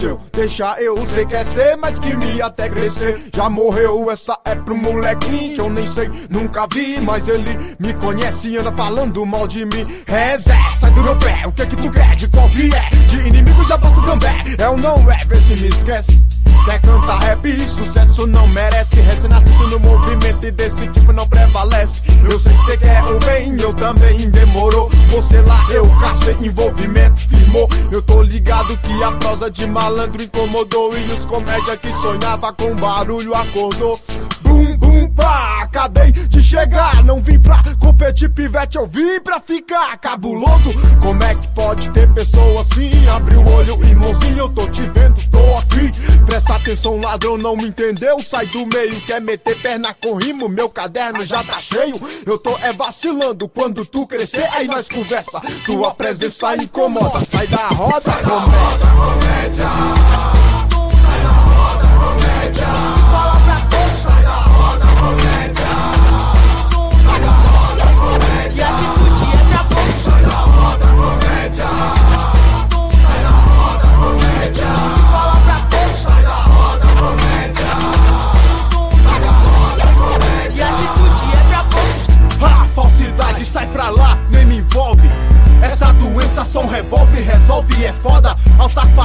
aconteceu? Deixa eu, você quer ser mais que me até crescer. Já morreu, essa é pro molequinho que eu nem sei, nunca vi. Mas ele me conhece e anda falando mal de mim. Rezé, sai do meu pé, o que é que tu quer? De qual que é? De inimigo já posso também. É ou não é? Vê se me esquece. Quer cantar rap sucesso não merece Recém-nascido no movimento e desse tipo não prevalece Eu sei que cê quer o bem, eu também demorou Você lá, envolvimento firmou. Eu tô ligado que a prosa de malandro incomodou E os comédia que sonhava com barulho acordou. Bum, bum, pá, acabei de chegar. Não vim pra competir, pivete, eu vim pra ficar cabuloso. Como é que pode ter pessoa assim? Abre o olho, irmãozinho, eu tô te vendo, Presta atenção, ladrão, não me entendeu? Sai do meio, quer meter perna com rimo? Meu caderno já tá cheio. Eu tô é vacilando, quando tu crescer Aí nós conversa, tua presença incomoda. Sai da roda, comédia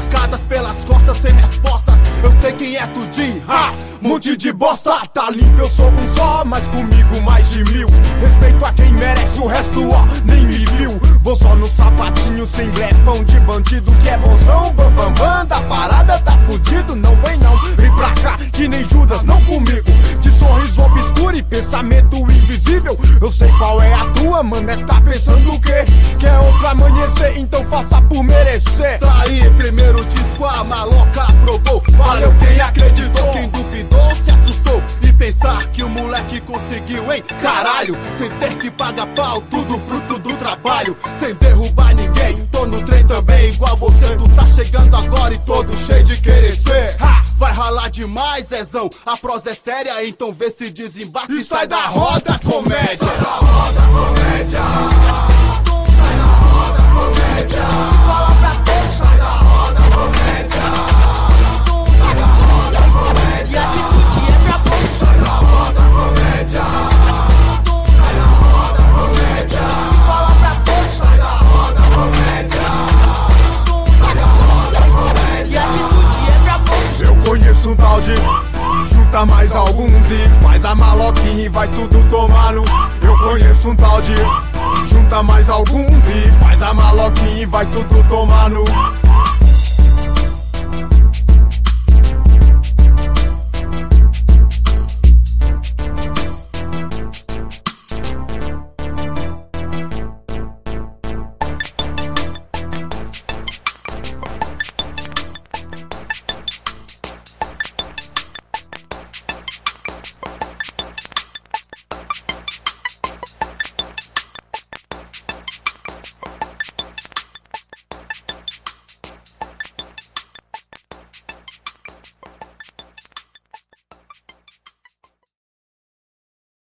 facadas pelas costas sem respostas. Eu sei quem é tudinho, ha! Monte de bosta, tá limpo, eu sou um só, mas comigo mais de mil. Respeito a quem merece, o resto, ó, nem me viu. Vou só no sapatinho sem grefão de bandido que é bonzão. Bam, bam, bam, da parada tá fudido, não vem não. Vem pra cá, que nem Judas, não comigo. De sorriso obscuro e pensamento a tua, mano, é tá pensando o quê? Quer outro amanhecer, então faça por merecer. Tá aí, primeiro disco, a maloca aprovou. Valeu quem acreditou, quem duvidou se assustou. E pensar que o moleque conseguiu, hein? Caralho, sem ter que pagar pau, tudo fruto do trabalho. Sem derrubar ninguém, tô no trem também, igual você. Tu tá chegando agora e todo cheio de querer ser. Ralar demais, Zezão. A prosa é séria, então vê se desembaça e sai da roda, comédia. Sai da roda, comédia. Junta mais alguns e faz a maloquinha e vai tudo tomar Eu conheço um tal de Junta mais alguns e faz a maloquinha e vai tudo tomar no